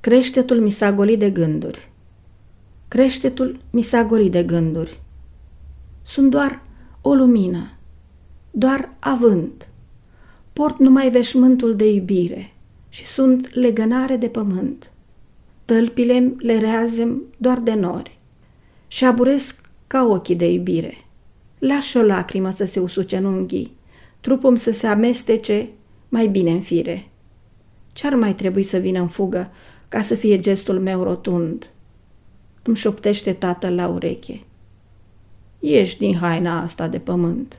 Creștetul mi s-a golit de gânduri. Creștetul mi s-a golit de gânduri. Sunt doar o lumină, doar avânt. Port numai veșmântul de iubire și sunt legănare de pământ. Tălpile le reazem doar de nori și aburesc ca ochii de iubire. Lași o lacrimă să se usuce în unghii, trupul să se amestece mai bine în fire. Ce-ar mai trebui să vină în fugă ca să fie gestul meu rotund? Îmi șoptește tatăl la ureche. Ieși din haina asta de pământ.